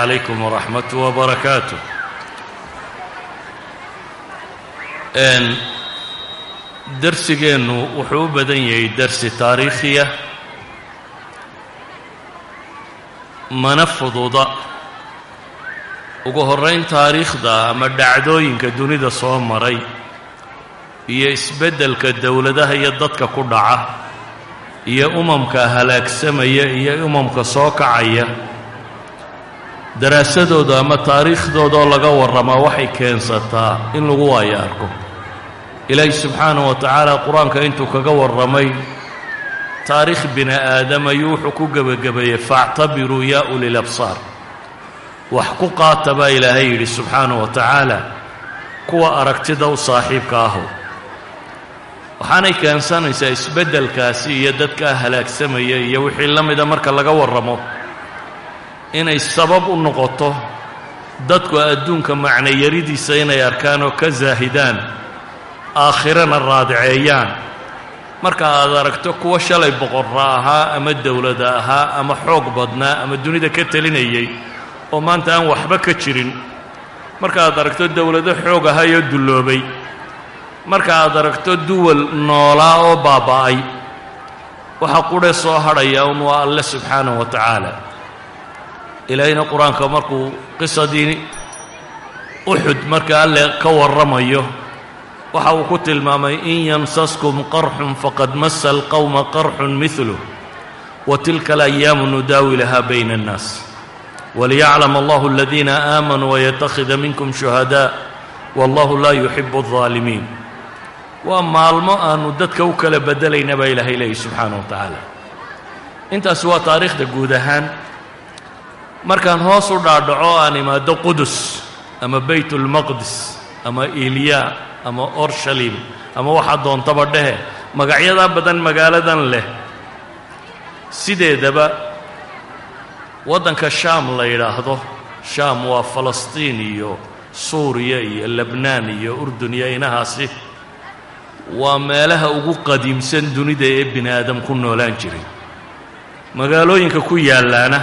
calaykum waraxmat wbarakaatu darsigeennu wuxuu u badan yahay dersi taariikhiya mana fududa. Ugu horrayn taariikhda ama dhacdooyinka dunida soo maray iyo isbeddelka dowladaha iyo dadka ku dhaca iyo umamka halaagsamaya iyo umamka soo kacaya daraasadooda ama taariikhdoodaoo laga warramaa waxay keensataa in lagu waayo arko ilaahi subxaanahu wa tacaala qur'aanka intuu kaga warramay taariikh bini aadam ayuu wuxuu ku gebagabeeyey faactabiruu yaa ulil absaar wax ku qaata baa ilaahay yidhi subxaanahu wa tacaala kuwa aragtida u saaxiibka aho. Waxaanay keensanaysaa isbeddelkaasi iyo dadkaa halaagsamaya iyo wixii la mida marka laga warramo inay sabab u noqoto dadku adduunka macnayaridiisa inay arkaan oo ka saahidaan aakhirana raadiceeyaan marka aad aragto kuwa shalay boqorra ahaa ama dowladda ahaa ama xoog badnaa ama dunida ka telinayay oo maanta aan waxba ka jirin. Marka aad aragto dowlado xoog ahayoo dulloobay. Marka aad aragto duwal noolaa oo baaba'ay. Waxa qudhe soo hadhaya un waa alle subxaanahu wa tacaala ilaahayna qur'aanka markuu qisadii uxud marka alle ka warramayo waxa uu ku tilmaamay in yamsaskum qarxun faqad masa alqowma qarxun midluh wa tilka alayaamu nudaawilaha bayna annaas. Waliyaclam allahu aladiina aamanuu wayattakhida minkum shuhadaa wallahu laa yuxibu aldaalimiin waa maalmo aanu dadka u kala beddelayna baa ilaahay leeyahy subxaana wa tacaala waa taariikhda guud ahaan markaan hoos u dhaadhaco aan imaado qudus ama bayt ulmaqdis ama ilyaa ama orshalim ama waxaa doontaba dhehe magacyadaa badan magaaladan leh sideedaba waddanka shaam la yidhaahdo. Shaam waa falastiin iyo suuriya iyo lebnaan iyo urdun iyo inahaasi waa meelaha ugu qadiimsan dunida ee bini aadam ku noolaan jiray. Magaalooyinka ku yaallaana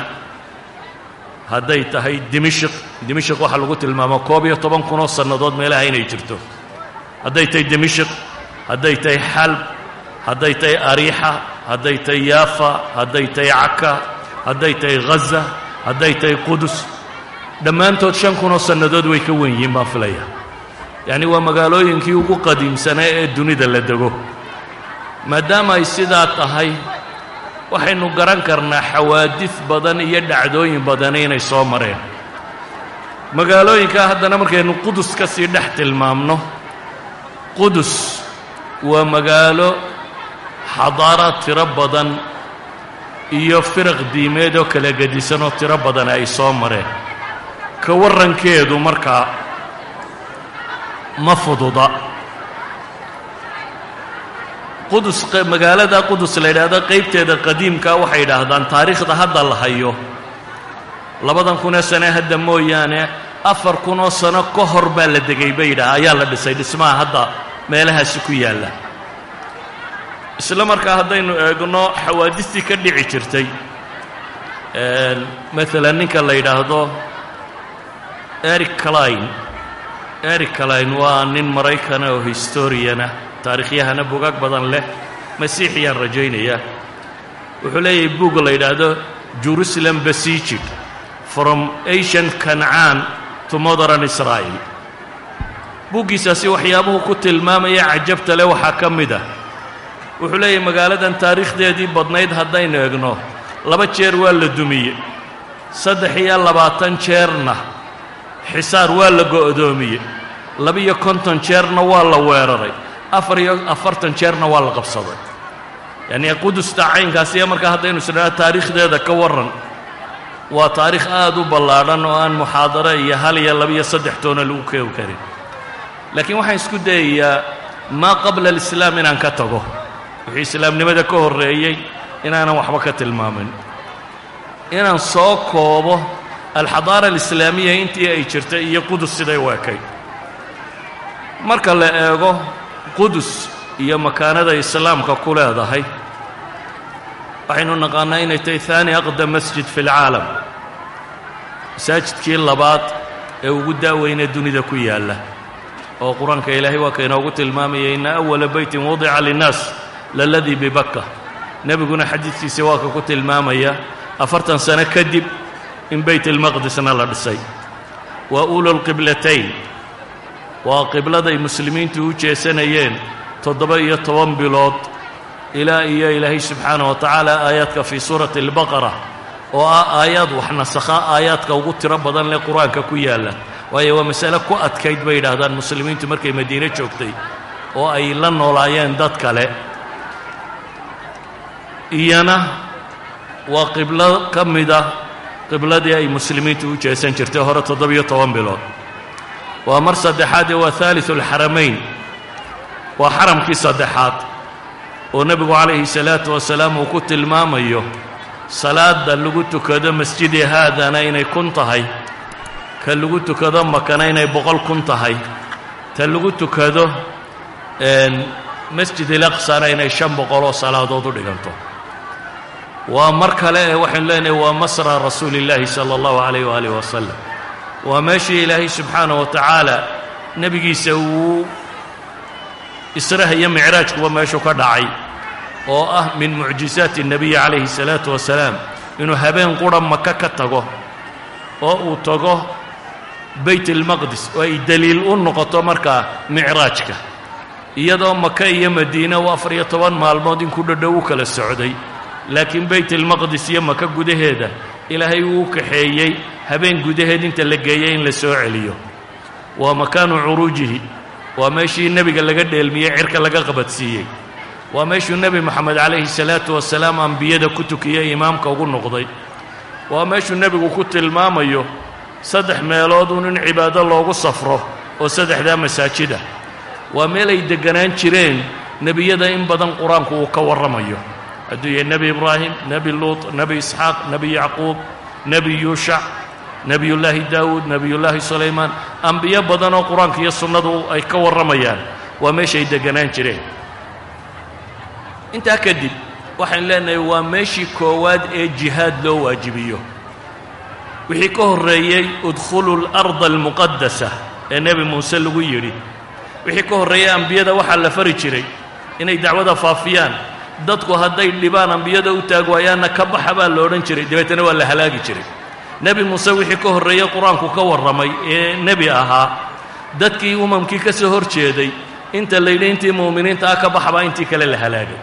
hadday tahay dimishik dimishik waxaa lagu tilmaamaa koob iyo toban kunoo sannadood meelaha inay jirto. Hadday tahay dimishik hadday tahay xalb hadday tahay ariixa hadday tahay yaafa hadday tahay caka hadday tahay ghaza hadday tahay qudus. Dhammaantood shan kunoo sannadood way ka wen yihiin baan filaya yacni waa magaalooyinkii ugu qadiimsanaa ee dunida la dego. Maadaama ay sidaa tahay waxaynu garan karnaa xawaadid badan iyo dhacdooyin badani inay soo mareen. Magaalooyinkaa haddana markaynu qudus ka sii dhex tilmaamno qudus waa magaalo xadaaraad tiro badan iyo firaq diimeed oo kala gedisan oo tiro badan ay soo mareen. Ka warrankeedu markaa ma fududa qudus magaalada qudus la yidhaahdo qaybteeda qadiimka waxay yidhaahdaan taariikhda hadda la hayo. Labadan kunoo sane hadda mooyaane afar kunoo sano ka hor baa la degay bay yidhaha ayaa la dhisay dhismaha hadda meelahaasi ku yaalla. Isla markaa haddaynu eegno xawaadistii ka dhici jirtay. Maalan ninka la yidhaahdo eric cline eric cline waa nin maraykana oo historiana taariikhyahana bugaag badan leh. Masiixiyaan rajaynaya wuxuu leeyahay buug la yidhaahdo jerusalem besieged from asian kancaan to modern israel. Buuggiisaasi waxyaabuhu ku tilmaamaya cajabta leh waxaa ka mid ah. Wuxuu leeyahay magaaladan taariikhdeedii badnayd haddaynu egno laba jeer waa la dumiyey saddex iyo labaatan jeerna xisaar waa la go'doomiyey laba-iyo konton jeerna waa la weeraray afar iyo afartan jeerna waa la qabsaday. Yacnii qudusta caynkaasiyo markaa haddaynu isdhaha taariikhdeeda ka warran waa taariikh aad u ballaadhan oo aan muxaadaro iyo hal iyo laba-iyo saddex toona lagu keegi karin. Laakiin waxaan isku dayayaa maa qabla alislaam inaan ka tago. Wixii islaamnimada ka horreeyey inaanan waxba ka tilmaamin. Inaan soo koobo alxadaara alislaamiya intii ay jirtay iyo qudus siday u ekay marka la eego qudus iyo makaanada islaamka ku leedahay waxaynu naqaanaa inay tahay haani aqdam masjid fi اlcaalam masaajidkii labaad ee ugu daaweyne dunida ku yaalla oo qur'aanka ilaahay waa ka inoogu tilmaamaya inna awala beytin wadica linnaas laladii bibakka nebiguna xadiidkiisa waa ka ku tilmaamaya afartan sano kadib in beyt almaqdisna la dhisay. Waa ululqiblatayn waa qibladay muslimiintu u jeesanayeen toddoba iyo toban bilood. Ilaa iyo ilaahay subxaanah wa tacaala aayaadka fii suurati albaqara oo ah aayaad wax nasakha aayaadka ugu tiro badan leh qur'aanka ku yaalla. Waayo waa masale ku adkayd bay yidhaahdaan muslimiintu markay madiine joogtay oo ay la noolaayeen dad kale. Iyana waa qiblo ka mida qibladii ay muslimiintu u jeesan jirtay hore toddobiyo toban bilood waa mar saddexaadee waa haaliu alxaramayn waa xaramkii saddexaad oo nebigu calayhi salaatu wasalaam uu ku tilmaamayo salaadda lagu tukado masjidi haadana inay kun tahay ka lagu tukado makana inay boqol kun tahay ta lagu tukado masjid ilaqsana inay shan boqoloo salaadood u dhiganto. Waa mar kale ee waxaynu leenahay waa masra rasuuli illaahi sala allahu calayh waalih wasalam waa meeshii ilaahay subxaanah wa tacaala nebigiisa wuu israha iyo micraajkuba meeshu ka dhacay oo ah min mucjisaati nebiyi calayhi salaatu wasalaam inuu habeen qura maka ka tago oo uu tago bayt almaqdis oo ay daliil u noqoto markaa micraajka. Iyadoo maka iyo madiina uu afar-iyo toban maalmood in ku dhadhow u kala socday laakiin bayt almaqdis iyo maka gudaheeda ilaahay uu kaxeeyey. Habeen gudaheed inta la geeyey in la soo celiyo. Waa makaanu curuujihi. Waa meeshii nebiga laga dheelmiyey cirka laga qabadsiiyey. Waa meeshuu nebi moxamed calayhi salaatu wasalaam ambiyada ku tukiyey imaamka ugu noqday. Waa meeshuu nebigu ku tilmaamayo saddex meeloodun in cibaado loogu safro oo saddexdaa masaajid ah. Waa meel ay degganaan jireen nebiyada in badan qur'aanku uu ka warramayo hadduu yahay nebi ibraahim nebi luut nebi isxaaq nebi yacquub nebi yuushac nebiyullaahi daawuud nebiyullaahi sulaymaan ambiyo badan oo qur'aanka iyo sunnadu ay ka warramayaan waa meeshay degganaan jireen. Intaa kadib waxaynu leenahay waa meeshii koowaad ee jihaad loo waajibiyo. Wixii ka horreeyey udkhulu larda almuqadasa ee nebi muuse lagu yidhi. Wixii ka horreeyey ambiyada waxaa la fari jiray inay dacwada faafiyaan dadku hadday dhibaan ambiyada u taag waayaanna ka baxa baa la odhan jiray. Dabeetana waa la halaagi jiray. Nebi muuse wixii ka horreeyey qur'aanku ka warramay ee nebi ahaa dadkii umamkii ka soo hor jeeday inta layidhi intii mu'miniinta ah ka baxbaa intii kale la halaagay.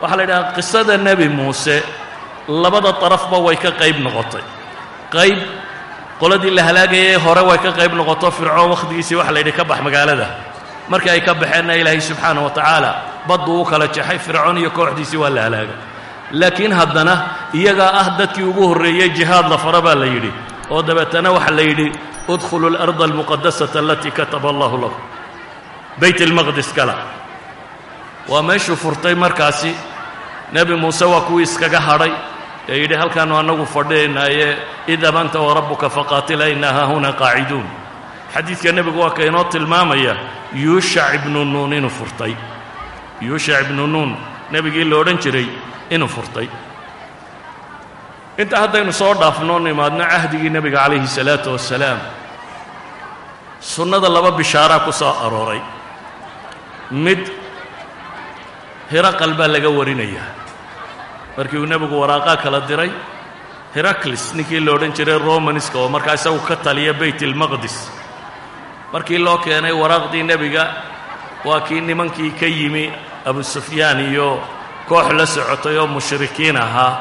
Waxaa la yidhahaa qisada nebi muuse labada darafba way ka qayb noqotay. Qayb qoladii la halaagayay hore way ka qayb noqoto fircoon wakhtigiisii waxa la yidhi ka bax magaalada markii ay ka baxeenna ilaahay subxaana wa tacaala badduu u kala jaxay fircoon iyo kooxdiisii waa la halaagay laakiin haddana iyagaa ah dadkii ugu horreeyey jihaad la fara baa la yidhi. Oo dabeetana waxa la yidhi udkhulu alarda almuqadasata alatii kataba allahu lakum. Bayt almaqdis kala. Waa meeshuu furtay markaasi nebi muuse waa kuwii iskaga hadhay. Ee yidhi halkaannu annagu fadhiyaynaaye idhab anta warabbuka faqaatila inna haahuna qaaciduun. Xadiidka nebigu waa ka inoo tilmaamaya yuushac ibnu nuun inuu furtay. Yuushac ibnu nuun nebigii la odhan jiray inuu furtay. Inta haddaynu soo dhaafno nimaadno cahdigii nebiga calayhi salaatu wasalaam sunnada laba bishaaraa ku soo arooray. Mid hiraqal baa laga warinayaa markii uu nebigu waraaqaa kala diray heraklis ninkii la odhan jiray romanska oo markaa isagu ka taliya bayt almaqdis markii loo keenay waraaqdii nebiga waa kii nimankii ka yimi abu sufyaan iyo koox la socotay oo mushrikiin ahaa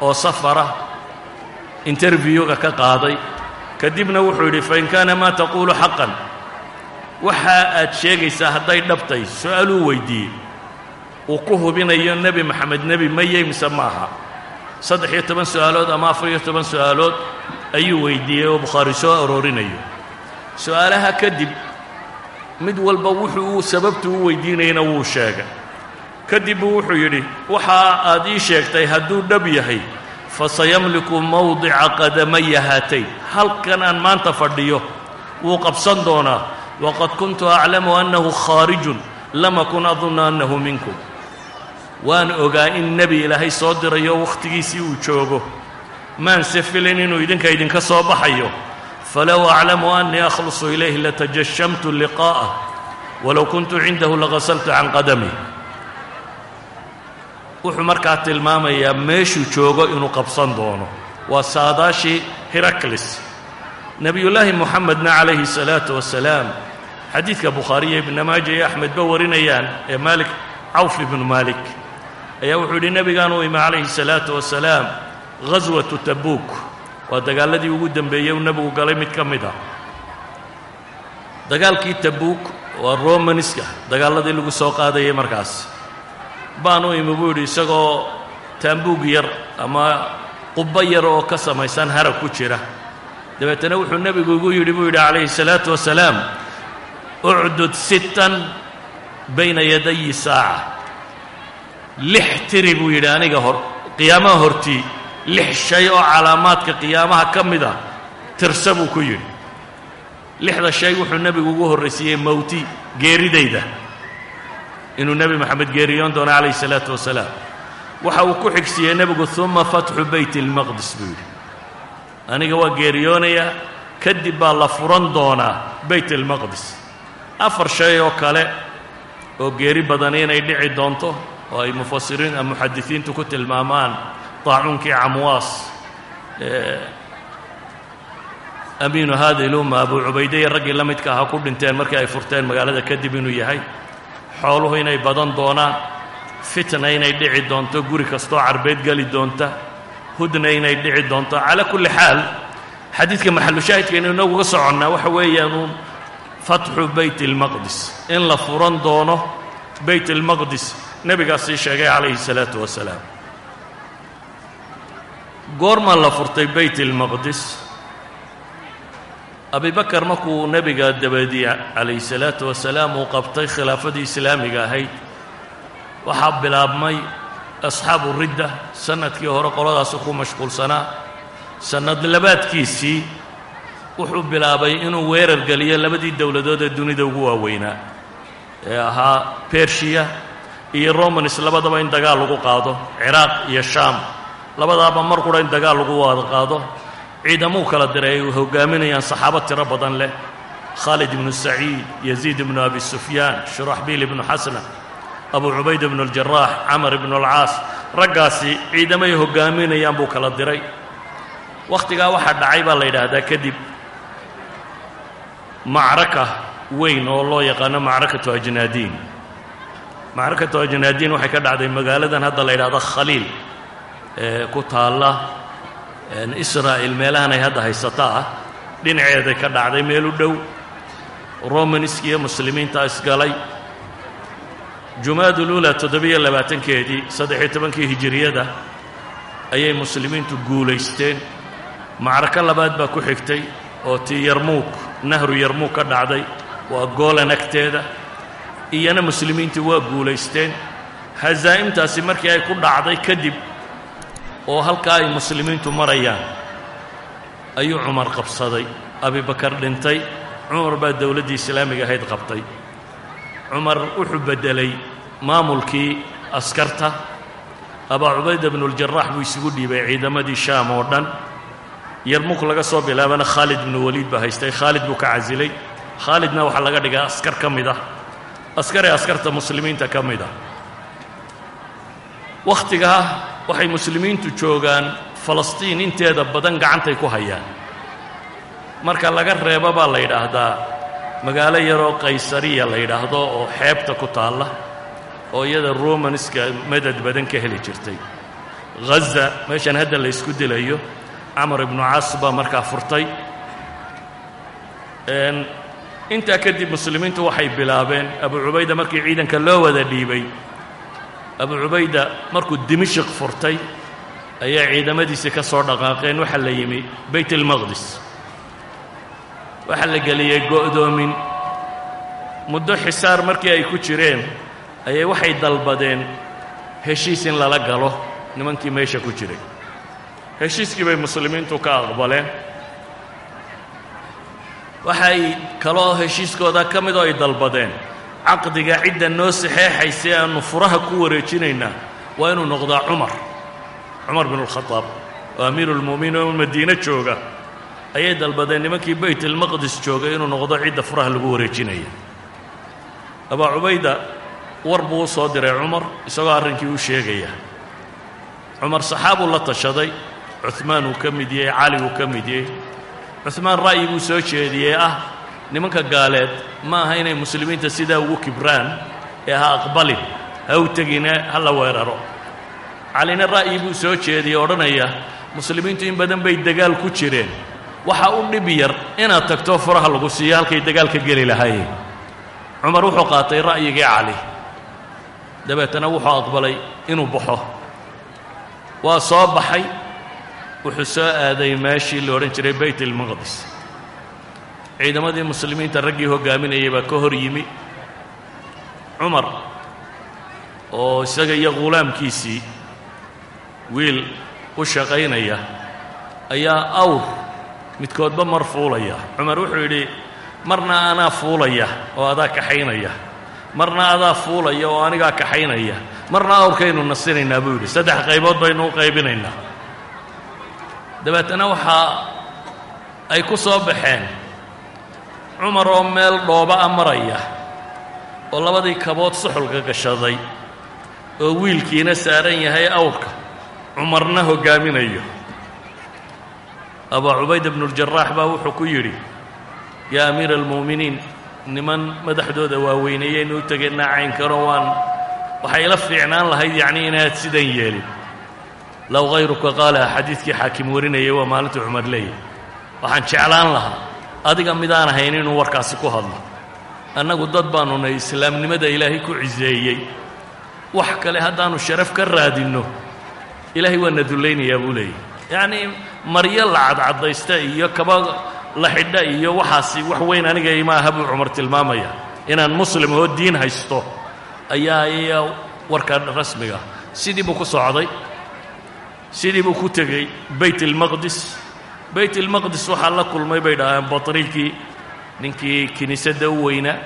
oo safara interviewga ka qaaday. Kadibna wuxuu yidhi fain kaana maa taquulu xaqan. Waxa aad sheegaysaa hadday dhabtay su'aaluu weydiiyey. Uu ku hubinayo nebi maxamed nebi mayey mise ma aha. Saddex iyo toban su'aalood ama afar iyo toban su'aalood ayuu weydiiyey oo bukhaari soo aroorinayo su'aalaha kadib mid walba wuxuu uu sababtu u weydiinayana wuu sheegay. Kadib buu wuxuu yidhi waxa aad ii sheegtay hadduu dhab yahay fasayamliku mawdica qadamaya haatayn halkan aan maanta fadhiyo wuu qabsan doonaa waqad kuntu aclamu annahu khaarijun lam akun adunnu annahu minkum. Waan ogaa in nebi ilaahay soo dirayo wakhtigiisii uu joogo. Maanse filin inuu idinka idinka soo baxayo falow aclamu annii akhlusu ilayhi latajashamtu liqaa'ah walow kuntu cindahu lagasaltu can qadami wuxuu markaa tilmaamayaa meeshuu joogo inuu qabsan doono waa saadaashii heraklis nebiyullaahi moxamedna calayhi salaatu wasalaam xadiidka bukhaariya ibna maaja iyo axmedba warinayaan ee maalik cawf ibnu maalik ayaa wuxuu yidhi nebigaan u imi calayhi salaatu wasalaam ghaswatu tabuuk waa dagaalladii ugu dembeeyey uu nebigu galay mid ka mid ah. Dagaalkii tabuuk waa romaniska dagaalladii lagu soo qaadayay markaas. Baan u imi buu yidhi isagoo taambuug yar ama qubbo yar oo ka samaysan harag ku jira. Dabeetana wuxuu nebigu igu yidhi buu yidhi calayhi salaatu wasalaam ucdud sittan bayna yadayi saaca. Lix tiri buu yidhi aniga hor qiyaamaha hortii lix shay oo calaamaadka qiyaamaha ka mid a tirsa buu ku yidhi. Lixda shay wuxuu nebigu ugu horraysiiyey mowti geeridayda. Inuu nebi moxamed geeriyoon doono calayhi salaatu wasalaam. Waxa uu ku xigsiiyey nebigu uma fatxu beyt ilmaqdis buu yidhi. Aniga waa geeriyoonayaa kadib baa la furan doonaa beyt ilmaqdis afar shay oo kale oo geeri badani inay dhici doonto oo ay mufasiriin muxadisiintu ku tilmaamaan daacuunkii camwaas amiinu hadi lumma abuu cubayde iyo raggii la midka ahaa ku dhinteen markii ay furteen magaalada kadib inuu yahay xooluhu inay badan doonaan fitna inay dhici doonto guri kastoo carbeed geli doonta hudna inay dhici doonto calaa kulli xaal xadiidka maxalushaahidkaynu inaguga soconnaa waxa weeyaan uun fatxu beyt ilmaqdis in la furan doono beyt ilmaqdis nebigaas sii sheegay calayhi salaatu wasalaam goormaa la furtay beyt ilmaqdis abibakar markuu nebiga dabadiye calayhi salaatu wasalaam uu qabtay khilaafadii islaamiga ahayd waxaa bilaabmay asxaabu ridda sannadkii hore qoladaasu ku mashquulsanaa. Sannad labaadkiisii wuxuu bilaabay inuu weerar geliyo labadii dowladood ee dunida ugu waaweynaa ee ahaa bershiya iyo romanis labadaba in dagaal lagu qaado ciraaq iyo shaam labadaaba mar qura in dagaal lagu wada qaado. Ciidamuu kala diray ay hogaaminayaan saxaabo tiro badan leh. Khaalid ibnu saciid yaziid ibnu abi sufyaan shuraxbiil ibnu xasna abu cubayd ibnu aljaraax camar ibnu alcaas. Raggaasi ciidamay hogaaminayaan buu kala diray. Wakhtigaa waxaa dhacay baa la yidhaahdaa kadib macraka weyn oo loo yaqaano macrakatu ajnaadiin. Macrakatu ajnaadiin waxay ka dhacday magaaladan hadda la yidhahdo khaliil ku taalla israa'il meelahan ay hadda haysata ah dhinaceeday ka dhacday meel u dhow. Romanski iyo muslimiinta isgalay. Jumaadulula toddobiyo labaatankeedii saddex-iyo tobankii hijiriyada ayay muslimiintu guulaysteen. Macrako labaad baa ku xigtay oo tii yarmuug nahru yarmuug ka dhacday. Waa goolan agteeda. Iyana muslimiintu waa guulaysteen. Hasaa'imtaasi markii ay ku dhacday kadib oo halkaa ay muslimiintu marayaan ayuu cumar qabsaday. Abibakar dhintay. Cumar baa dowladdii islaamiga ahayd qabtay. Cumar wuxuu beddelay maamulkii askarta. Abaa cubayda bnuljarax buu isugu dhiibay ciidamadii shaam oo dhan. Yarmuk laga soo bilaabana khaalid bnu waliid baa haystay. Khaalid buu ka casilay. Khaalidna waxaa laga dhigaa askar ka mid ah. Askar ee askarta muslimiinta ka mid ah. Wakhtigaa waxay muslimiintu joogaan falastiin inteeda badan gacantay ku hayaan. Marka laga reebo baa la yidhaahdaa magaalo yaroo qaysariya la yidhaahdo oo xeebta ku taalla oo iyada romanska madad badan ka heli jirtay. Ghaza meeshan hadda la ysku dilayo camar ibnu caas baa markaa furtay. Intaa kadib muslimiintu waxay bilaabeen abu cubayda markii ciidanka loo wada dhiibay abu cubayda markuu dimishiq furtay ayaa ciidamadiisii ka soo dhaqaaqeen waxaa la yimi beyt ilmaqdis waxaa la geliyey go'doomin. Muddo xisaar markii ay ku jireen ayay waxay dalbadeen heshiis in lala galo nimankii meesha ku jiray. Heshiiskii bay muslimiintu ka aqbaleen. Waxay kaloo heshiiskooda ka midoo ay dalbadeen caqdiga cidda noo saxeexaysa aannu furaha ku wareejinaynaa waa inuu noqdaa cumar. Cumar binu alkhadaab oo amiiruulmu'miniin oo madiine jooga ayay dalbadeen nimankii baytalmaqdis joogay inuu noqdo cidda furaha lagu wareejinaya. Abaa cubayda war buu u soo diray cumar isagoo arrinkii u sheegaya. Cumar saxaabuu la tashaday cuhmaan uu ka mid yahay cali uu ka mid yahay cuhmaan ra'yi buu soo jeediyey ah nimanka gaaleed ma aha inay muslimiinta sidaa ugu kibraan ee ha aqbalin ha u tegine ha la weeraro. Calina ra'yi buu soo jeediyey odhanaya muslimiintu in badan bay dagaal ku jireen. Waxa u dhib yar inaad tagto furaha lagu siiyo halkay dagaal ka geli lahaayeen cumar wuxuu qaatay ra'yigii cali. Dabeetana wuxuu aqbalay inuu baxo. Waa soo baxay wuxuu soo aaday meeshii la odhan jiray bayt almaqdis ciidamadii muslimiinta raggii hoggaaminayay baa ka hor yimi cumar oo isaga iyo ghulaamkiisii wiil u shaqaynaya ayaa awr midkoodba mar fuulaya. Cumar wuxuu yidhi marna anaa fuulaya oo adaa kaxaynaya marna adaa fuulaya oo anigaa kaxaynaya marna awrkaynu nasinaynaa buu yidhi. Saddex qaybood baynu u qaybinaynaa. Dabeetana waxaa ay ku soo baxeen cumar oo meel dhooba a maraya oo labadii kabood suxulka gashaday oo wiilkiina saaran yahay awrka cumarna hoggaaminayo. Abaa cubayda bnuuljaraax baa wuxuu ku yidhi yaa amiira almu'miniin niman madaxdooda waaweyneeyeynu u tegaynaa caynkano waan waxay ila fiicnaan lahayd yacnii inaad sidan yeelin. Low hayruka qaalaha xadiidkii xaakim warinayay waa maalintuu cumar leeyahy waxaan jeclaan lahaa adiga midaan ahayn inuu warkaasi ku hadlo. Annagu dad baanu nay islaamnimada ilaahay ku ciseeyey wax kale haddaannu sharaf ka raadinno ilaahay waa na dullaynayaa buu leeyahy yacnii maryo la cadcadaysta iyo kaba la xidha iyo waxaasi wax weyn aniga ima aha buu cumar tilmaamaya. Inaan muslim oo diin haysto ayaa iya warka rasmiga. Sidii buu ku socday sidii buu ku tegey bayt almaqdis bayt almaqdis waxaa la kulmay bay dhaaheen batriikii ninkii kiniisadda u weynaa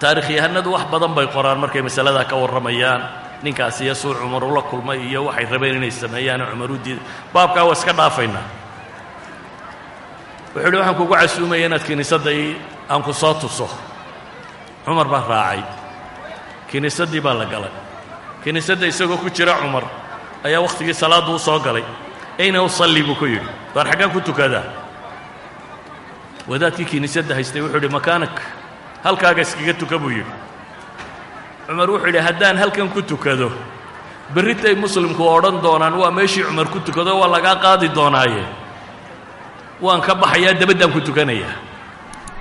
taarikhyahanadu wax badan bay qoraan markay masaladaa ka warramayaan. Ninkaasi iyo cumar ula kulmay iyo waxay rabeen inay sameeyaane cumar u diiday baabkaa waa iska dhaafaynaa wuxuu yidhi waxaan kugu casuumaya inaad kiniisadda aan ku soo tuso. Cumar baa raacay. Kiniisaddii baa la galay. Kiniisadda isagoo ku jira cumar ayaa wakhtigii salaaddu u soo galay ayna usalli buu ku yidhi. Waar xaggaan ku tukadaa wadaadkii kiniisadda haystay wuxuu yidhi makaanak halkaaga iskaga tuka buu yidhi. Cumar wuxuu yidhi haddaan halkan ku tukado berritay muslimku odhan doonaan waa meeshii cumar ku tukado waa lagaa qaadi doonaaye? Waan ka baxayaa dabaddaan ku tukanayaa.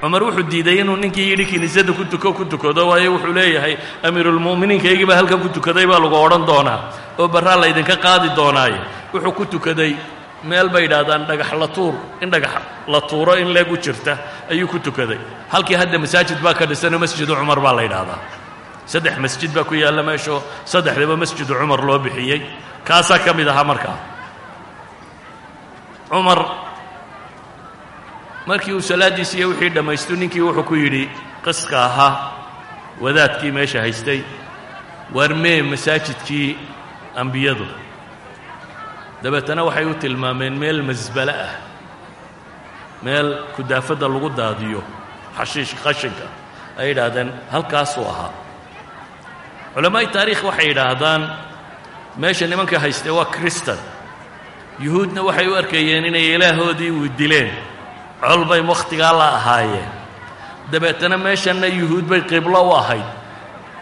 Cumar wuxuu diiday inuu ninkii yidhi kiniisadda ku tuko ku tukado waayo wuxuu leeyahay amiirulmu'miniinkaygii baa halkan ku tukaday baa lagu odhan doonaa oo barraa laydinka qaadi doonaaye wuxuu ku tukaday meel bay yidhaahdaan dhagax la tuur. In dhagax la tuuro in leeg u jirta ayuu ku tukaday. Halkii hadda masaajid baa ka dhisanoo masjidu cumar baa la yidhaahdaa. Saddex masjid baa ku yaalla meeshoo saddexdaba masjidu cumar loo bixiyey. Kaasaa ka mid ahaa markaa cumar markii uu salaaddiisi iyo wixii dhammaystu ninkii wuxuu ku yidhi qiska ahaa wadaadkii meesha haystay. Waar mee masaajidkii ambiyadu dabeetana waxay u tilmaameen meel masbale ah meel kudaafadda lagu daadiyo xashiish qashinka ay yidhaahdeen halkaasuu ahaa. Culamaa'i taariikh waxay yidhaahdaan meesha nimanka haystee waa kristan yuhuudna waxay u arkayeen inay ilaahoodii uu dileen. Col bay wakhtigaa la ahaayeen. Dabeetana meeshanna yuhuud bay qiblo u ahayd.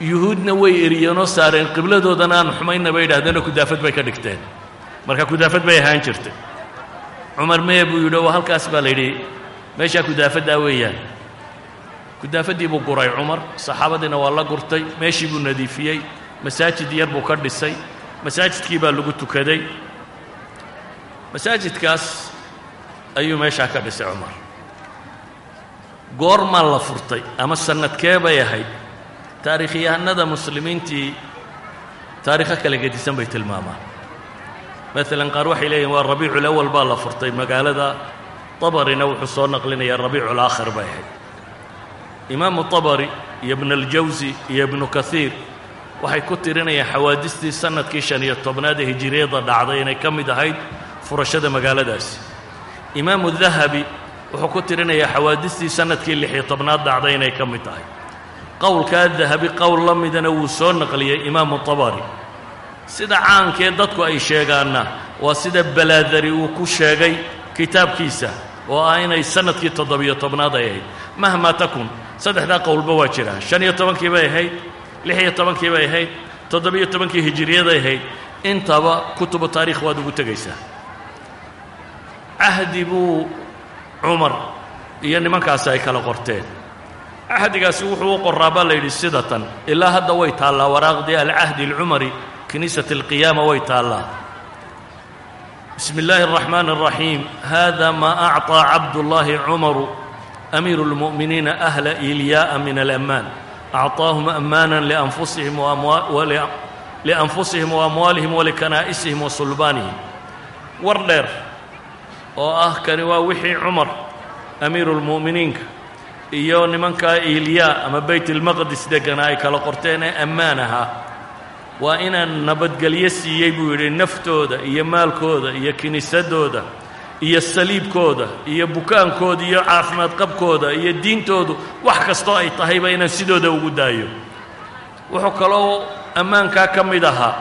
Yuhuudna way eriyeenoo saareen qibladoodana aan xumayna bay yidhahdeenoo kudaafad bay ka dhigteen marka kudaafad bay ahaan jirtay. Cumar mee buu yidhi oo halkaas baa la yidhi meeshaa kudaafaddaa weeyaan. Kudaafaddii buu guray cumar saxaabadiina waa la gurtay meeshii buu nadiifiyey masaajid yar buu ka dhisay masaajidkii baa lagu tukaday. Masaajidkaas ayuu meeshaa ka dhisay cumar. Goormaa la furtay ama sannadkee bay ahayd taariikhyahanada muslimiintii taariikho kala gedisan bay tilmaamaan maalan qaar waxay leeyihiin waa rabiicul awal baa la furtay. Magaalada tabarina wuxuu soo naqlinayaa rabiicul aakhir bay ahayd. Imaamu tabari iyo ibnu aljawsi iyo ibnu kaiir waxay ku tirinayaan xawaadistii sannadkii shan iyo tobnaad ee hijiriyadda dhacday inay ka mid ahayd furashada magaaladaasi. Imaamu dahabi wuxuu ku tirinayaa xawaadistii sannadkii lix iyo tobnaad dhacday inay ka mid tahay. Qowlkaa dahabi qowl la midana wuu soo naqliyey imaamu tabari sida caankee dadku ay sheegaanna waa sida balaadari uu ku sheegay kitaabkiisa oo ah inay sannadkii toddobiyo tobnaad ay ahayd. Mahmaa takun saddexdaa qowlba waa jiraa shan iyo tobankii bay ahayd lix iyo tobankii bay ahayd toddobiyo tobankii hijiriyaday ahayd. Intaba kutubu taarikh waad ugu tegaysaa. Cahdi buu cumar iyo nimankaasi ay kala qorteen. Cahdigaasi wuxuu u qoraa baa la yidhi sida tan ilaa hadda way taallaa waraaqdii alcahdi alcumari kiniisat alqiyaama way taallaa bismi illaahi اraxmaan الraxiim hada ma acطىa cabdullaahi cumaru amiiru اlmu'miniina ahla ilya'a min alammaan acطaahum ammaana lianfusihim lianfusihim waamwaalihim walikanaa'isihim wa sulbaanihim war dheer oo ah kani waa wixii cumar amiiru lmu'miniinka iyo nimankaa ilyaa ama bayt ilmaqdis deggana ay kala qorteen ee ammaan ahaa waa inaan nabadgelyo siiyey buu yidhi naftooda iyo maalkooda iyo kiniisadooda iyo saliibkooda iyo bukaankooda iyo caafimaad qabkooda iyo diintoodu wax kastoo ay tahayba inaan sidooda ugu daayo. Wuxuu kaloo ammaankaa ka mid ahaa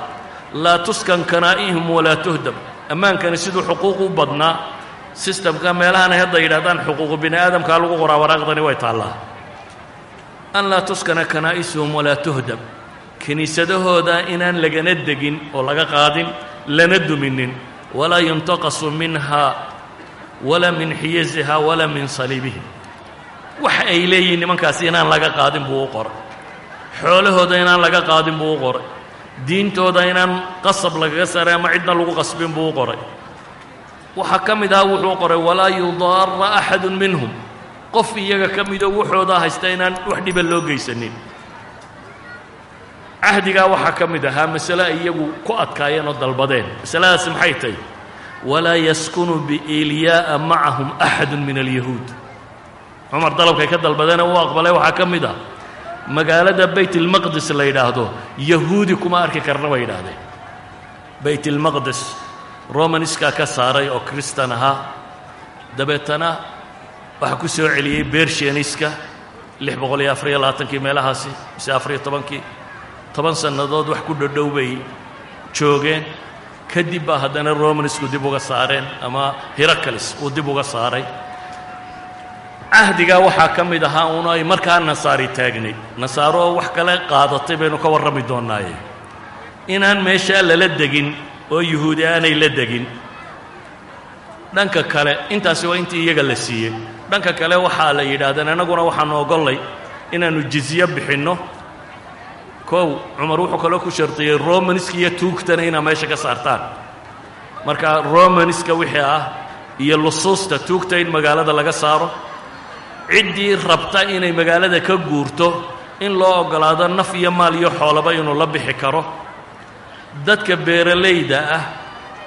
laa tuskan kanaa'ihim walaa tuhdam ammaankani siduu xuquuq u badnaa sistamka meelahanay hadda yidhahdaan xuquuqu bini aadamkaa lagu qoraa waraaqdani way taallaa. An laa tuskana kanaa'isuhum walaa tuhdam kiniisadahooda inaan lagana degin oo laga qaadin lana duminin. Walaa yuntaqasu minha walaa min xiyasiha walaa min saliibihim wax ay leeyihiin nimankaasi inaan laga qaadin buu u qoray xoolahooda inaan laga qaadin buu u qoray diintooda inaan qasab lagaga saaray ama cidna lagu qasbin buu u qoray. Waxaa ka mid aha wuxuu qoray walaa yudaara axadu minhum. Qof iyaga ka midoo wuxoodaa haysta inaan wax dhiba loo geysanin cahdigaa waxaa ka mid ahaa masale iyagu ku adkaayeen oo dalbadeen. Masaladaasi maxay tahy walaa yaskunu biilya'a macahum axadu min alyahuud. Cumar dalabkay ka dalbadeena uu aqbalay waxaa ka mid ah. Magaalada bayt ilmaqdis la yidhaahdo yahuudi kuma arki karna bay yidhaahdeen. Bayt ilmaqdis romaniskaa ka saaray oo kristan ahaa. Dabeetana waxaa ku soo celiyey labaatankii meelahaasi mise afariyo tobankii toban sannadood wax ku dhodhow bay joogeen. Kadib baa haddana romanisku dib uga saareen ama heracles uu dib uga saaray. Cahdigaa waxaa ka mid ahaa uun ay markaa nasaari taagnayd. Nasaaro oo wax kale qaadatay baynu ka warrami doonnaaye inaan meeshaa lala degin oo yuhuudi aanay la degin dhanka kale intaasi waa intii iyaga la siiyey. Dhanka kale waxaa la yidhaahdeen annaguna waxaanu ogollay inaannu jizye bixinno kow cumar wuxuu kaloo ku shardiyey romanska iyo tuugtana inaa meesha ka saartaan. Marka romanska wixii ah iyo lusuusta tuugta in magaalada laga saaro ciddii rabta inay magaalada ka guurto in loo oggolaado naf iyo maal iyo xoolaba inuu la bixi karo. Dadka beeralayda ah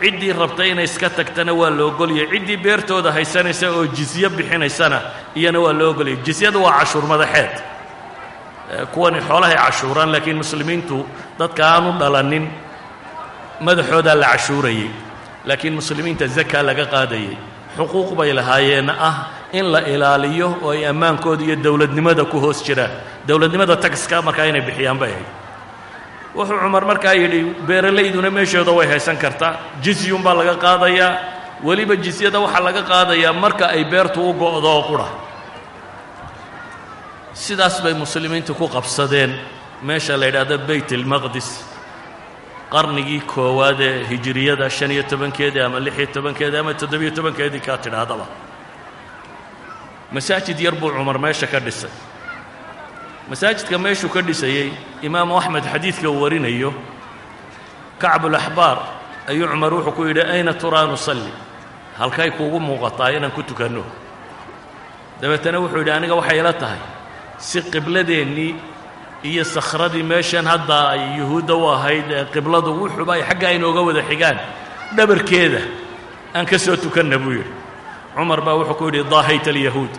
ciddii rabta inay iska tagtana waa la ogolyay ciddii beertooda haysanaysa oo jizye bixinaysana iyana waa loo ogolyay jizyadu waa cashuur madaxeed kuwani xoolahay cashuuraan laakiin muslimiintu dadka aanu dhalanin madaxoodaa la cashuurayey laakiin muslimiinta zakaa laga qaadayey xuquuq bay lahaayeen ah in la ilaaliyo oo ay ammaankooda iyo dowladnimada ku hoos jiraan dowladnimada tagiska markaa inay bixiyaan bay ahayd. Wuxuu cumar markaa yidhi beeralayduna meeshooda way haysan kartaa. Jizyun baa laga qaadayaa. Weliba jizyada waxaa laga qaadayaa marka ay beertu u go'do oo qura sidaas bay muslimiintu ku qabsadeen. Meesha la yidhaahdo bayt ilmaqdis qarnigii koowaad ee hijiriyada shan iyo tobankeedii ama lix iyo tobankeedii ama toddobiyo tobankeedii kaa tidhaahdaba. Masaajid yar buu cumar meesha ka dhisay. Masaajidka meeshuu ka dhisayey imaamu axmed xadiidka uu warinayo kacbulaxbaar ayuu cumar wuxuu ku yidhi ayna turaa nusalli? Halkay kuugu muuqataa inaan ku tukanno. Dabeetana wuxuu yidhi aniga waxay ila tahay si qibladeennii iyo sakhradii meeshan hadda ay yuhuudda u ahayd ee qibladu wuxuuba ay xaggaa inooga wada xigaan dhabarkeeda aan ka soo tukanna buu yidhi. Cumar baa wuxuu ku yidhi daahayta alyahuud.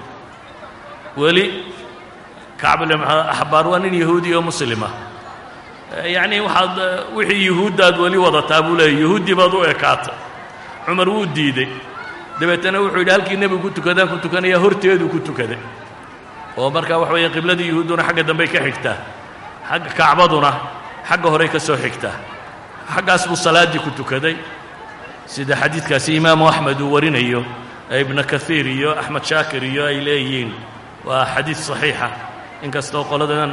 Weli kacbulaxbaar waa nin yahuudi oo muslima yacnii waxaad wixii yuhuuddaad weli wadataa buu leeyay yuhuuddii baad u ekaatay. Cumar wuu diidey dabeetana wuxuu yidhi halkii nebigu ku tukadaan ku tukanayaa horteeduu ku tukaday oo markaa waxa weeye qibladii yuhuudduna xagga dambey ka xigtaa xagga kacbaduna xagga horey ka soo xigtaa xaggaas buu salaaddii ku tukaday. Sida xadiidkaasi imaamu axmed uu warinayo ee ibnu kaiir iyo axmed shaakir iyo ay leeyihiin waa xadiid saxiixa. Inkastoo qoladan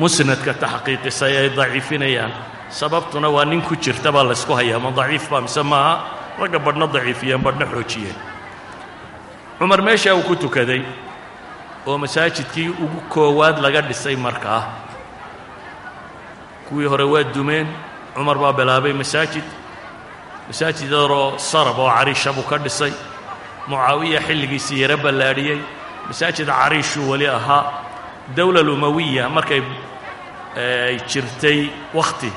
musnadka taxqiiqisay ay daciifinayaan sababtuna waa nin ku jirta baa laysku hayaa. Ma daciif baa mise maaha ragga badhna daciifiyeen badhna xoojiyeen. Cumar meeshaa uu ku tukaday oo masaajidkii ugu koowaad laga dhisay markaa. Kuwii hore waa dumeen cumar baa bilaabay masaajid. Masaajid yaroo sarab oo cariisha buu ka dhisay. Mucaawiya xilligiisii yaro ballaadhiyey masaajid cariishuu weli ahaa. Dowla lumawiya markay ay jirtay wakhti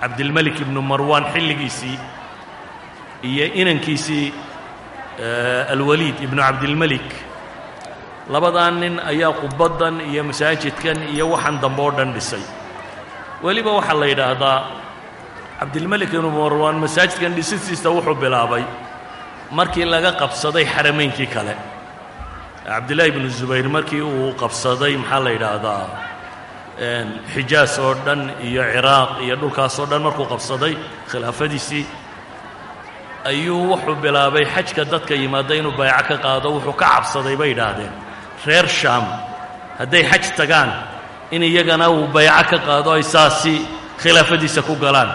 cabdilmelik ibnu marwaan xilligiisii iyo inankiisii alwaliid ibnu cabdilmelik labadaa nin ayaa qubaddan iyo masaajidkan iyo waxan dambe oo dhan dhisay. Weliba waxaa la yidhaahdaa cabdilmelik ibnu marwaan masaajidkan dhisistiisa wuxuu bilaabay markii laga qabsaday xarameynkii kale. Cabdillaahi ibnu zubayr markii uu qabsaday maxaa la yidhaahdaa xijaas oo dhan iyo ciraaq iyo dhulkaas oo dhan markuu qabsaday khilaafadiisii ayuu wuxuu bilaabay xajka dadka yimaada inuu bayco ka qaado wuxuu ka cabsaday bay yidhaahdeen reer shaam. Hadday xaj tagaan in iyagana uu bayco ka qaado ay saasi khilaafadiisa ku galaan.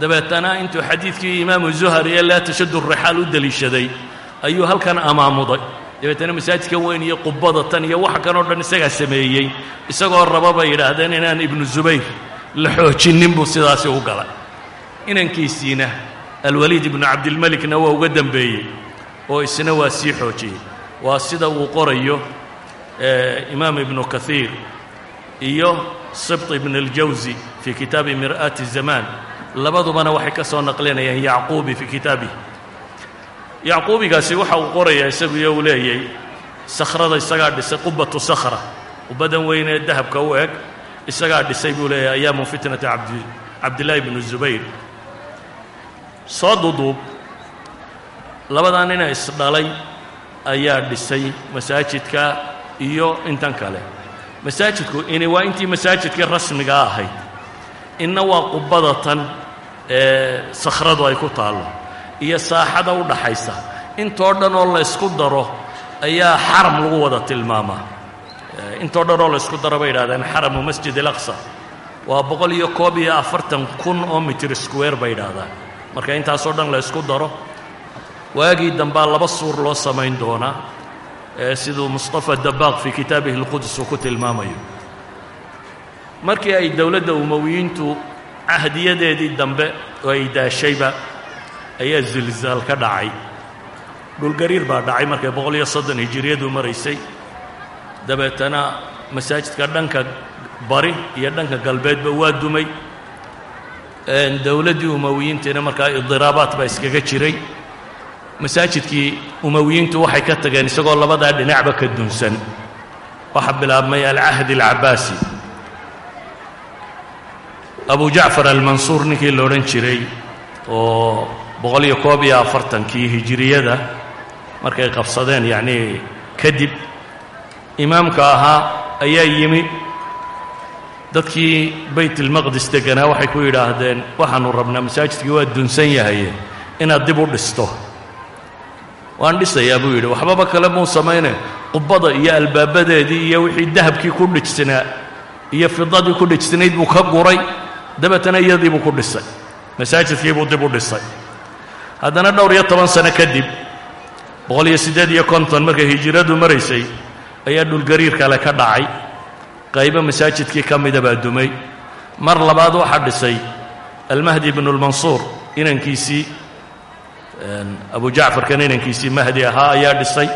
Dabeetana intuu xadiidkii imaamu zuhari ee laa tashaddu rixaal u deliishaday ayuu halkan amaamuday. Dabeetana masaajidkan weyn iyo qubada tan iyo waxa kan oo dhan isagaa sameeyey isagoo raba bay yidhaahdeen inaan ibnu zubayr la xoojinnin buu sidaasi u galay. Inankiisiina alwaliid ibnu cabdilmelikna waa uga dembeeyey oo isna waa sii xoojiyey. Waa sida uu qorayo imaam ibnu kaiir iyo sibt ibn اljawsi fii kitaabi mir'aati zamaan labadubana waxay ka soo naqlinayaan yacquubi fii kitaabih yacquubigaasi waxa uu qorayaa isagu iyo uu leeyay sakhrada isagaa dhisay qubatu sakhra. Qubbadan weyn ee dahabka u eg isagaa dhisay buu leeyahay ayaamu fitnati abdi cabdillaahi bnu zubayr. Soo duduub labadaa nina isdhalay ayaa dhisay masaajidka iyo intan kale. Masaajidku ini waa intii masaajidkii rasmigaa ahayd. Inna waa qubbada tan ee sakhradu ay ku taallo. Iyo saaxada u dhaxaysa. Intoo dhan oo laysku daro ayaa xaram lagu wada tilmaamaa. Intoo dhan oo laysku daro bay yidhahdeen xaramu masjid alaqsa. Waa boqol iyo koob iyo afartan kun oo mitir square bay yidhaahdaan. Marka intaasoo dhan laysku daro waagii dambaa laba suur loo samayn doonaa siduu mustafa dabaaq fii kitaabihi اlqudus uu ku tilmaamayo. Markii ay dowladda umowiyiintu cahdiyadeedii dambe oo ay daashayba ayaa zilzaal ka dhacay. Dhulgariir baa dhacay markay boqol iyo soddon hijiriyadu maraysay. Dabeetana masaajidka dhanka bari iyo dhanka galbeedba waa dumay. Dowladdii umowiyiintiina markaa idiraabaat baa iskaga jiray masaajidkii umowiyiintu waxay ka tageen isagoo labadaa dhinacba ka dunsan. Waxaa bilaabmay alcahdi alcabaasi abu jacfar almansuur ninkii la odhan jiray oo boqol iyo koob iyo afartankii hijiriyada markay qabsadeen yacnii kadib imaamka ahaa ayaa yimi dadkii baytilmaqdis deganaa waxay ku yidhaahdeen waxaanu rabnaa masaajidkii waa dunsan yahaye inaad dib u dhisto waan dhisayaa buu yidhi waxbaba kale muu samayne? Qubbada iyo albaabadeedii iyo wixii dahabkii ku dhijsanaa iyo fidadii ku dhijsanayd buu ka guray. Dabeetana iyadii buu ku dhisay. Masaajidkii buu dib u dhisay. Haddana dhowr iyo toban sano kadib boqol iyo siddeed iyo konton markay hijiradu maraysay ayaa dhulgariir kale ka dhacay. Qaybo masaajidkii ka mida baa dumay. Mar labaad waxaa dhisay almahdi ibnulmansuur inankiisii abu jacfarkan inankiisii mahdi ahaa ayaa dhisay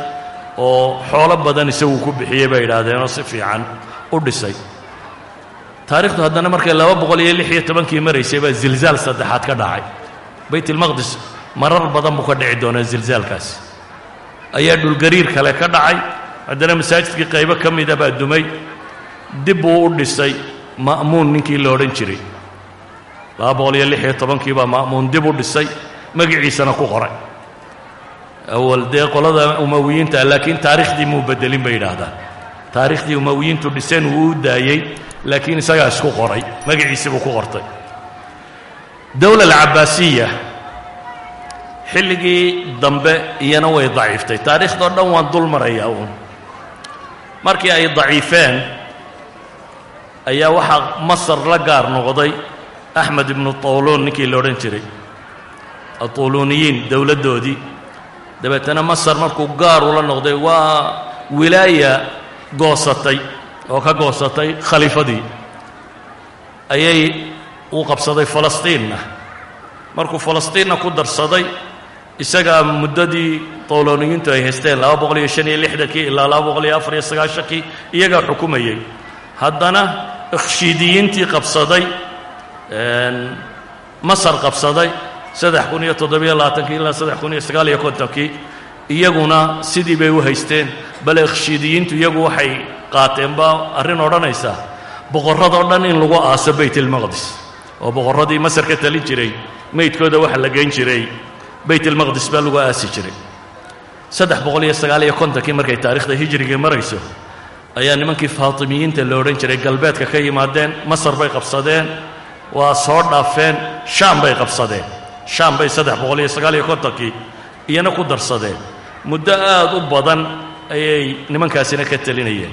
oo xoolo badan isagu ku bixiyey bay yidhaahdeenoo si fiican u dhisay. Taarikhdu haddana markay laba boqol iyo lix iyo tobankii maraysay baa zilzaal saddexaad ka dhacay. Baytilmaqdis marar badan buu ka dhici doonaa zilzaalkaasi ayaa dhulgariir kale ka dhacay. Haddana masaajidkii qaybo ka mida baa dumay. Dib buu u dhisay ma'muun ninkii la odhan jiray. Laba boqol iyo lix iyo tobankii baa ma'muun dib u dhisay magiciisana ku qoray. Awal dee qolada umawiyiinta laakiin taarikhdii muu bedelin bay yidhaahdaan. Taarikhdii umawiyiintu dhiseen wuu u daayey laakiin isagaa isku qoray. Magaciisii buu ku qortay. Dowla alcabaasiya xilligii dambe iyana way daciiftay. Taariikhdao dhan waan dul marayaa uun. Markii ay daciifeen ayaa waxaa masar la gaar noqday axmed ibnu tawluun ninkii la odhan jiray atuluuniyiin dowladdoodii dabeetana masar markuu gaar ula noqday waa wilaaya goosatay oo ka goosatay khaliifadii ayay uu qabsaday falastiinna markuu falastiinna ku darsaday isagaa muddadii tawlooniyiintu ay haysteen laba boqol iyo shan lixdankii ilaa laba boqol iyo afar iyo sagaashankii iyagaa xukumayey haddana ikhshiidiyiintii qabsaday masar qabsaday saddex kun iyo toddobiyo labaatankii ilaa saddex kun iyo sagaal iyo kontonkii iyaguna sidii bay u haysteen. Bale ikhshiidiyiintu iyagu waxay qaateen baa arrin odhanaysa boqorradoo dhan in lagu aaso baytilmaqdis oo boqorradii masar ka talin jiray meydkooda waxa la geyn jiray baytilmaqdis baa lagu aasi jiray. Kontonkii markay taarikhda hijrigii marayso ayaa nimankii faatimiyiinta la odhan jiray galbeedka ka yimaadeen masar bay qabsadeen waa soo dhaafeen shaam bay qabsadeen shaam bay saddex boqol iyo sagaal iyo kontonkii iyana ku darsadeen. Muddo aad u badan ayay nimankaasina ka telinayeen.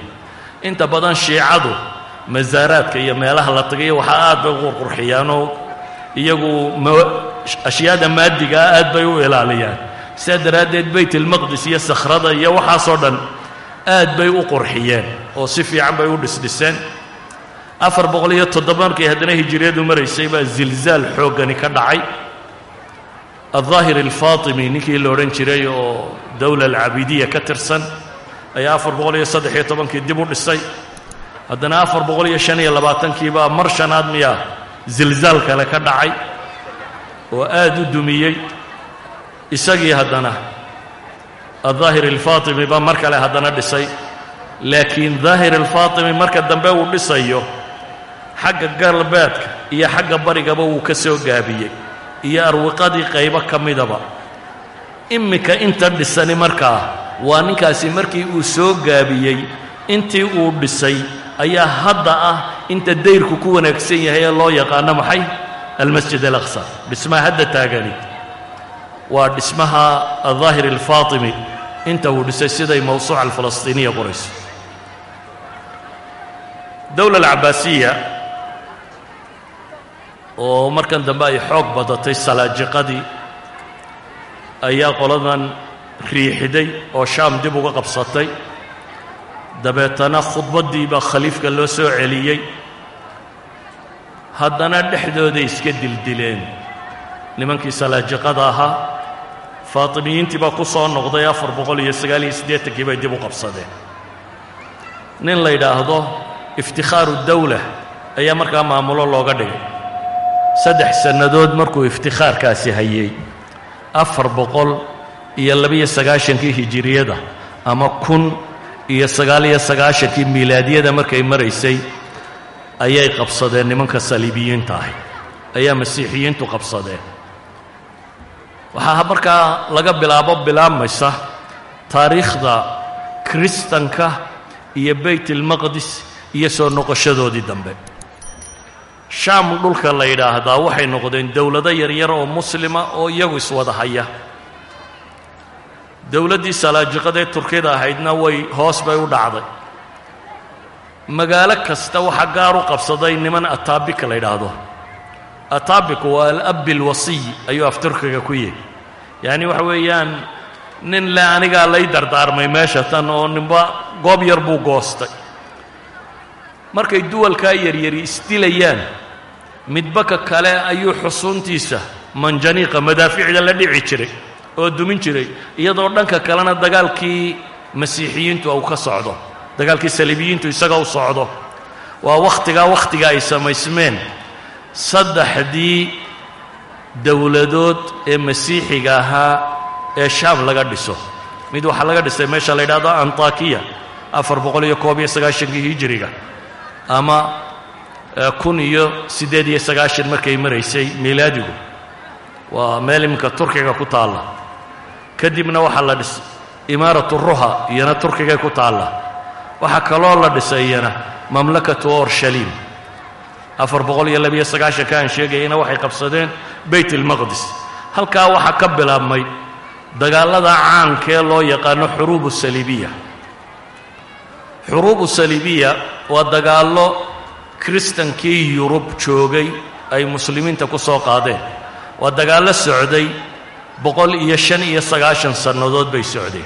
Inta badan shiicadu masaaraadka iyo meelaha la tagayo waxaa aad bay u qurqurxiyaanoo iyagu ashyaada maadigaa aad bay u ilaaliyaan. Sidaa daraaddeed baytilmaqdis iyo sakhrada iyo waxaasoo dhan aad bay u qurxiyeen oo si fiican bay u dhisdhiseen. Afar boqol iyo toddoba markay haddana hijiriyadu maraysay baa zilzaal xooggani ka dhacay aldaahir alfaatimi ninkii la odhan jiray oo dowla alcabidiya ka tirsan ayaa afar boqol iyo saddex iyo tobankii dib u dhisay. Haddana afar boqol iyo shan iyo labaatankii baa mar shanaad miyaa zilzaal kale ka dhacay oo aad u dumiyey. Isagii haddana aldaahir alfaatimi baa mar kale haddana dhisay. Laakiin daahir alfaatimi marka dambe uu dhisayo xagga galbeedka iyo xagga barigaba wuu ka soo gaabiyey iyo arwiqadii qaybo ka midaba. Iminka inta dhisani markaa waa ninkaasi markii uu soo gaabiyey intii uu dhisay ayaa hadda ah inta dayrku ku wanaagsan yahay ee loo yaqaano maxay? Almasjid alaqsa. Dhismaha hadda taagani. Waa dhismaha aldaahir alfaatimi. Inta uu dhisay siday mawsuuca alfalastiiniya qorayso. Dowla alcabaasiya oo markan dambe ay xoog badatay salaajiqadii ayaa qoladan riixiday oo shaam dib uga qabsatay. Dabeetana khudbaddiibaa khaliifka loo soo celiyey. Haddana dhexdooday iska dildileen. Nimankii salaajiqada ahaa faatimiyiintii baa ku soo noqday afar boqol iyo sagaal iyo siddeetankii bay dib u qabsadeen. Nin la yidhaahdo iftikhaaru dawla ayaa markaa maamulo looga dhigay saddex sannadood markuu iftikhaarkaasi hayey afar boqol iyo labiyo sagaashankii hijiriyada ama kun iyo sagaal iyo sagaashankii miilaadiyada markay maraysay ayay qabsadeen nimanka saliibiyiinta ahi ayaa masiixiyiintu qabsadeen. Waxaa markaa laga bilaabo bilaabmaysa taariikhda kiristanka iyo baytilmaqdis iyo soo noqoshadoodii dambe shaam dhulka la yidhaahdaa waxay noqdeen dowlado yaryar oo muslima oo iyagu iswada haya dowladdii salaajiqadee turkida ahaydna way hoos bay u dhacday. Magaalo kasta waxaa gaar u qabsaday niman ataabika la yidhaahdo. Ataabiku waa alabbi alwasiy ayuu af turkiga ku yihi yacni waxa weeyaan nin le anigaa lay dardaarmay meesha tan oo ninba goob yar buu goostay. Markay duwalkaa yaryari isdilayaan midbaka kale ayuu xusuuntiisa manjaniiqa madaaficda la dhici jiray oo dumin jiray. Iyadoo dhanka kalena dagaalkii masiixiyiintu uu ka socdo dagaalkii saliibiyiintu isaga u socdo. Waa wakhtigaa wakhtiga ay samaysmeen. Saddexdii dowladood ee masiixiga ahaa ee shaam laga dhiso. Mid waxaa laga dhisay meesha la yidhahdo antakiya afar boqol iyo koob iyo sagaashankii hijiriga. Ama kun iyo siddeed iyo sagaashan markay maraysay miilaadigu waa meel iminka turkiga ku taalla. Kadibna waxaa la dhisay imaaratu ruha iyana turkigay ku taalla. Waxaa kaloo la dhisay iyana mamlakatu orshalim. Afar boqol iyo labiyo sagaashanka aan sheegayana waxay qabsadeen bayt almaqdis halkaa waxaa ka bilaabmay dagaallada caankee loo yaqaano xuruubu saliibiya xuruubu saliibiya waa dagaallo kiristankii yurub joogay ay muslimiinta ku soo qaadeen. Waa dagaallo socday boqol iyo shan iyo sagaashan sannadood bay socdeen.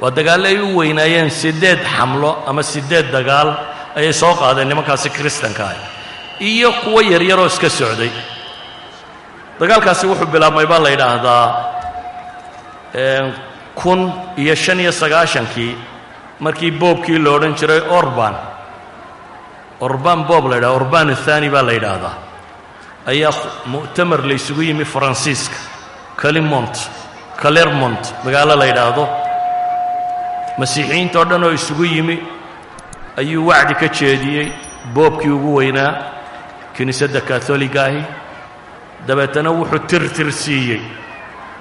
Waa dagaallo ay u weynaayeen siddeed xamlo ama siddeed dagaal ayay soo qaadeen nimankaasi kiristanka ah iyo kuwo yaryaroo iska socday. Dagaalkaasi wuxuu bilaabmay baa la yidhaahdaa kun iyo shan iyo sagaashankii markii boobkii lo odhan jiray orban orban boob la yidhahda orban athani baa la yidhaahdaa. Ayaa mu'tamar la ysugu yimi faransiiska calimont calermont magaalo la yidhaahdo. Masiixiyiinta oo dhan oo isugu yimi ayuu wacdi ka jeediyey boobkii ugu weynaa kiniisadda katholiga ahi. Dabeetana wuxuu tirtir siiyey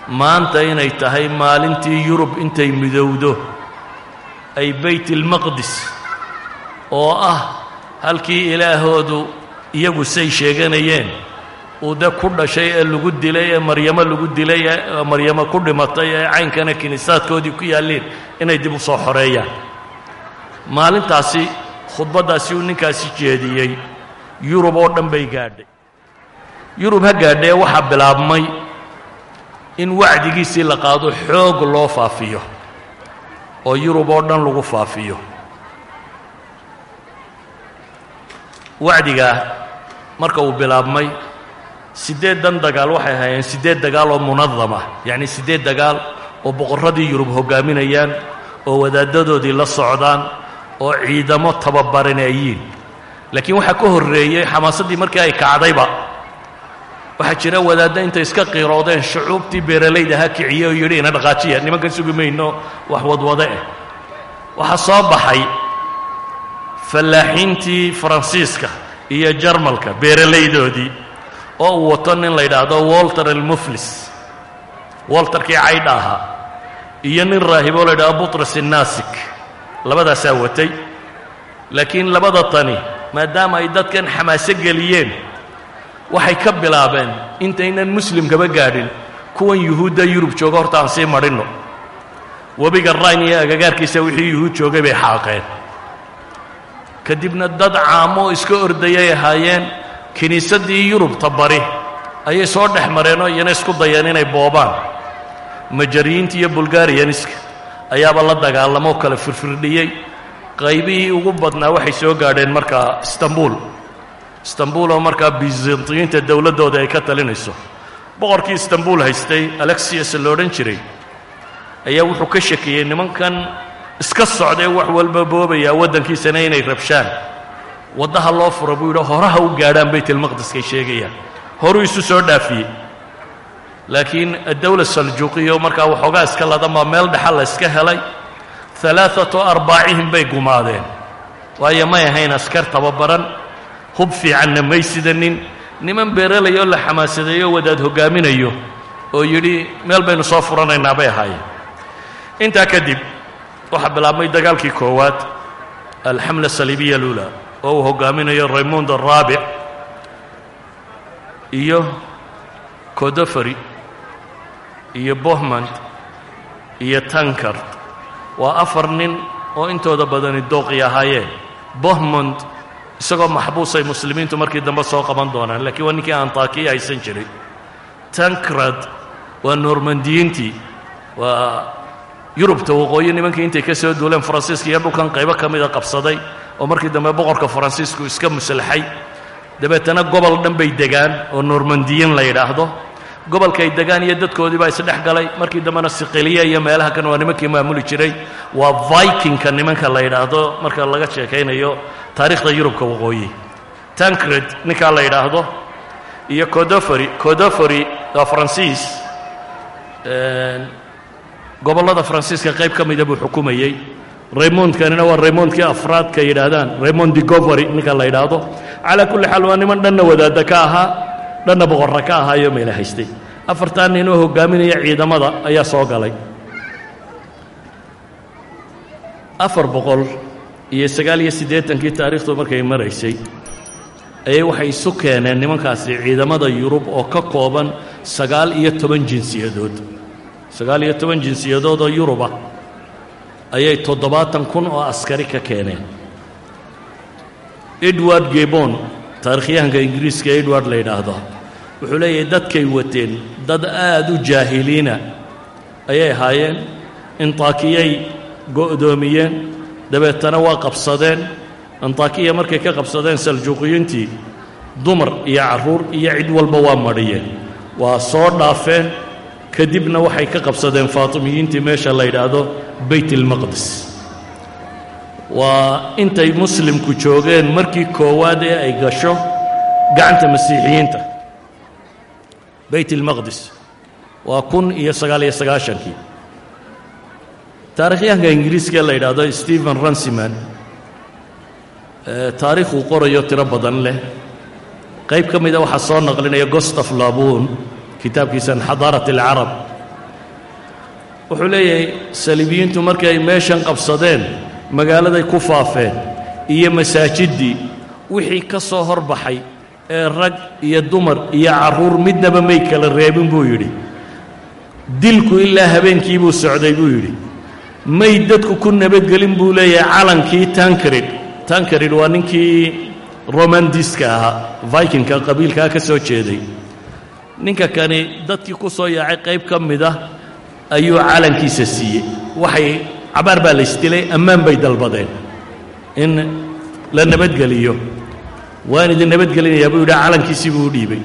maanta inay tahay maalintii yurub intay midowdo ay baytilmaqdis oo ah halkii ilaahoodu iyagu say sheeganayeen. Uu de ku dhashay ee lagu dilay ee maryamo lagu dilay ee maryamo ku dhimatay ee caynkana kiniisaadkoodii ku yaalleen inay dib u soo xoreeyaan. Maalintaasi khudbaddaasi uu ninkaasi jeediyey. Yurub oo dhan bay gaadhay. Yurub ha gaadhee waxaa bilaabmay in wacdigiisii la qaado xoog loo faafiyo oo yurub oo dhan lagu faafiyo wacdigaa marka uu bilaabmay siddeeddan dagaal waxay ahaayeen? Siddeed dagaal oo munadam ah? Yacni siddeed dagaal oo boqorradii yurub hoggaaminayaan oo wadaaddadoodii la socdaan oo ciidamo tababaranayiin laakiin waxaa ka horreeyey xamaasaddii markii ay kacdayba waxaa jira wadaadda intay iska qiiroodeen shucuubtii beeralayda ha kiciye oo yidhi ina dhaqaajiya nimankan sugi mayno wax wadwade ah waxaa soo baxay fallaaxiintii faransiiska iyo jarmalka beeralaydoodii oo uu wato nin la yidhaahdo walter almuflis walterkii caydha ahaa iyo nin raahiboo la yidhahdo butras innaasik labadaasaa watay. Laakiin labada tani maadaama ay dadkan xamaaso geliyeen waxay ka bilaabeen intaynan muslimkaba gaadhin kuwan yuhuudda yurub jooga horta aan sii madhinno webiga rayn iyo agagaarkiisa wixii yuhuud joogay bay xaaqeen kadibna dad caamo iska ordayay ahaayeen kiniisaddii yurubta bari ayay soo dhex mareenoo iyana isku dayeen inay boobaan. Majariyiinta iyo bulgariyaniska ayaaba la dagaalamoo kale firfirdhiyey qaybihii ugu badnaa waxay soo gaadheen markaa istanbul. Istanbul oo markaa bizantiyiinta dowladdooda ay ka talinayso. Boqorkii istanbul haystay alexius la odhan jiray. Ayaa wuxuu ka shakiyey nimankan iska socdae wax walba boobayaa waddankiisana inay rabshaan. Waddaha loo furo buu yidhi horaha u gaadhaan baytalmaqdiskay sheegayaan. Horuu isu soo dhaafiyey. Laakiin addowla saljuuqiya oo markaa waxoogaa iska ladanbaa meel dhexal la iska helay. Alaaatu arbaacihim bay gumaadeen. Waayo may ahayn askar tababaran hub fiicanna may sidanin niman beeralayoo la xamaasadeeyo wadaad hoggaaminayo oo yidhi meel baynu soo furanaynaa bay ahaayeen. Intaa kadib waxaa bilaabmay dagaalkii koowaad alxamla saliibiya lula oo uu hoggaaminayo raymond araabic iyo codofari iyo bohmand iyo tankard. Waa afar nin oo intooda badani dooqi ahaayeen. Bohmond isagoo maxbuusay muslimiintu markii dambe soo qaban doonaan laakiin waa ninkii antakiya haysan jiray. Tankrad waa normandiyiintii waa yurubta waqooyi nimankii intay ka soo duuleen faransiiska iyo dhulkan qaybo ka mida qabsaday oo markii dambe boqorka faransiisku iska muslaxay. Dabeetana gobol dhan bay degaan oo normandiyin la yidhaahdo. Gobolkaay degaan iyo dadkoodii baa isdhex galay. Markii dambena siqiliya iyo meelaha kan waa nimankii maamuli jiray. Waa vikingka nimanka la yidhaahdo. Marka laga sheekaynayo taarikhda yurubka waqooyi. Tancred ninkaa la yidhaahdo. Iyo codofori codofori waa faransiis gobollada faransiiska qayb ka mida buu xukumayey. Raymondkanina waa raymondkii afraadka yidhaahdaan raymond de govery ninka la yidhaahdo. Calaa kulli xaal waa niman dhanna wadaadda ka ahaa dhanna boqorra ka ahaayo meela haystay. Afartaa nin oo hoggaaminaya ciidamada ayaa soo galay. Afar boqol iyo sagaal iyo siddeetankii taariikhdu markay maraysay ayay waxay isu keeneen nimankaasi ciidamada yurub oo ka kooban sagaal iyo toban jinsiyadood sagaal iyo toban jinsiyadood oo yuruba ayay toddobaatan kun oo askari ka keeneen. Edward gebon taarikhyahanka ingiriiska edward la yidhaahdo wuxuu leeyahay dadkay wateen dad aad u jaahiliina ayay ahaayeen intaakiyay go'doomiyeen dabeetana waa qabsadeen. Antaakiya markay ka qabsadeen saljuuqiyiintii dumar iyo carruur iyo cid walba waa madhiyeen waa soo dhaafeen kadibna waxay ka qabsadeen faatimiyiintii meesha la yidhaahdo bayt ilmaqdis waa intay muslimku joogeen markii koowaad ee ay gasho gacanta masiixiyiinta. Bayt ilmaqdis waa kun iyo sagaal iyo sagaashankii. Taarikhyahanka ingiriiska la yidhaahdo stephen ransiman taariikhuu qorayo tiro badan leh. Qayb ka mida waxaa soo naqlinaya gostaf labuun kitaabkiisan xadaarat alcarab. Wuxuu leeyahay saliibiyiintu markii ay meeshan qabsadeen magaaladay ku faafeen iyo masaajiddii wixii ka soo horbaxay ee rag iyo dumar iyo carruur midnaba may kala reebin buu yidhi. Dilku ilaa habeenkii buu socday buu yidhi. May dadku ku nabadgelin buu leeyahay calankii tankarid tankarid waa ninkii romandiska ahaa vikingka qabiilkaa ka soo jeeday ninka kani dadkii ku soo yaacay qayb ka mid ah ayuu calankiisa siiyey. Waxay cabaar baa laysdilay ammaan bay dalbadeen. In la nabadgeliyo. Waan idin nabadgelinayaa buu yidhi calankiisii buu u dhiibay.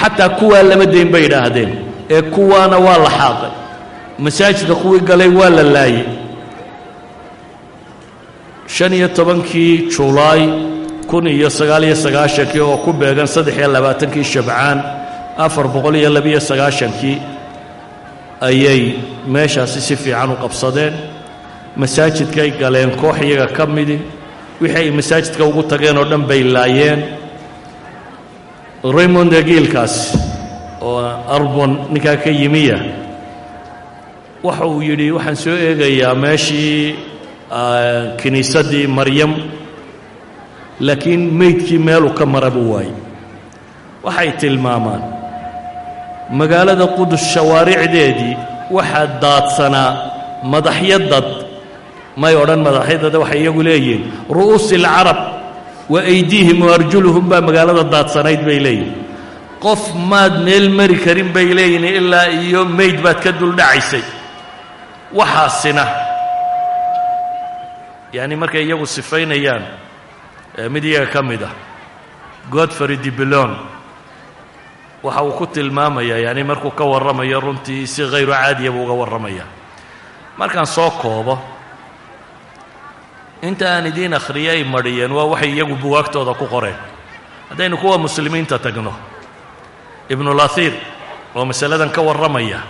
Xataa kuwaa lama dayn bay idhaahdeen ee kuwaana waa la xaaqay. Masaajidka kuwii galay waa la laayey shan iyo tobankii julaay kun iyo sagaal iyo sagaashankii oo ku beegan saddex iyo labaatankii shabcaan afar boqol iyo labiyo sagaashankii ayay meeshaasi si fiican u qabsadeen. Masaajidkay galeen koox iyaga ka midi wixii ay masaajidka ugu tageen oo dhan bay laayeen. Raymond egiilkaas oo arbon ninkaa ka yimiya waxa uu yidhi waxaan soo eegayaa meeshii kiniisaddii maryam laakiin meydkii meeluu ka mara buu waayey. Waxay tilmaamaan magaalada qudus shawaaricdeedii waxaa daadsanaa madaxyo dad. May odhan madaxyadada waxay iyagu leeyihiin. Ru'uusi alcarab wa aydiihim wa arjuluhum baa magaalada daadsanayd bay leeyihiin qof maad meel mari karin bay leeyihiin ilaa iyo meyd baad ka duldhacaysay waxaasina yacni markay iyagu sifaynayaan mid iyaga ka mid ah godfrey dibelon waxa uu ku tilmaamayaa yani markuu ka warramayo runtii si hayru caadiya buu uga warramaya. Markaan soo koobo inta aan idiin akhriyo ay marhiyeen waa waxay iyagu bugaagtooda ku qoreen. Haddaynu kuwa muslimiinta tagno. Ibnulahir oo masaladan ka warramaya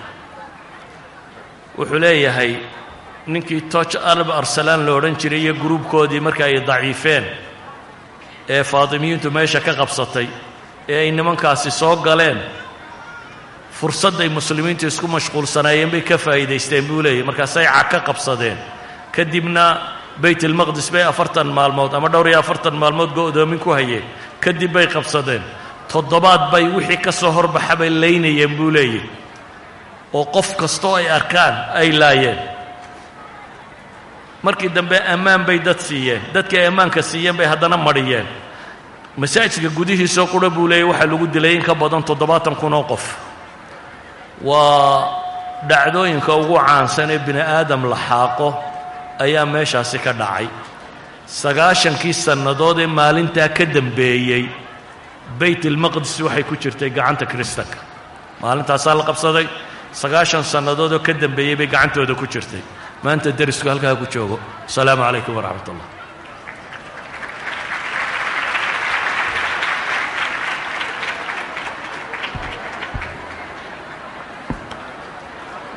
wuxuu leeyahay ninkii toch alb arsalaan la odhan jiray iyo gruubkoodii marka ay daciifeen ee faatimiyiintu meesha ka qabsatay ee ay nimankaasi soo galeen fursadday muslimiintu isku mashquulsanaayeen bay ka faa'iidaysteen buu leeyahy markaasay cag ka qabsadeen. Kadibna bayt ilmaqdis bay afartan maalmood ama dhowr iyo afartan maalmood go'doomin ku hayeen. Kadib bay qabsadeen. Toddobaad bay wixii ka soo horbaxa bay laynayeen buu leeyahy oo qof kastoo ay arkaan ay laayeen markii dambe ammaan bay dad siiyeen. Dadkii ammaanka siiyeen bay haddana madhiyeen masaajidka gudihiisoo qura buu leeyay waxaa lagu dilay in ka badan toddobaatan kun oo qof. Waa dhacdooyinka ugu caansan ee bini aadam la xaaqo ayaa meeshaasi ka dhacay. Sagaashankii sannadood ee maalintaa ka dambeeyey bayt ilmaqdis waxay ku jirtay gacanta kiristanka maalintaasaa la qabsaday. Sagaashan sannadood oo ka dambeeyey bay gacantooda ku jirtay maanta derisku halkaa ku joogo. Asalaamu calaykum waraxmat ullah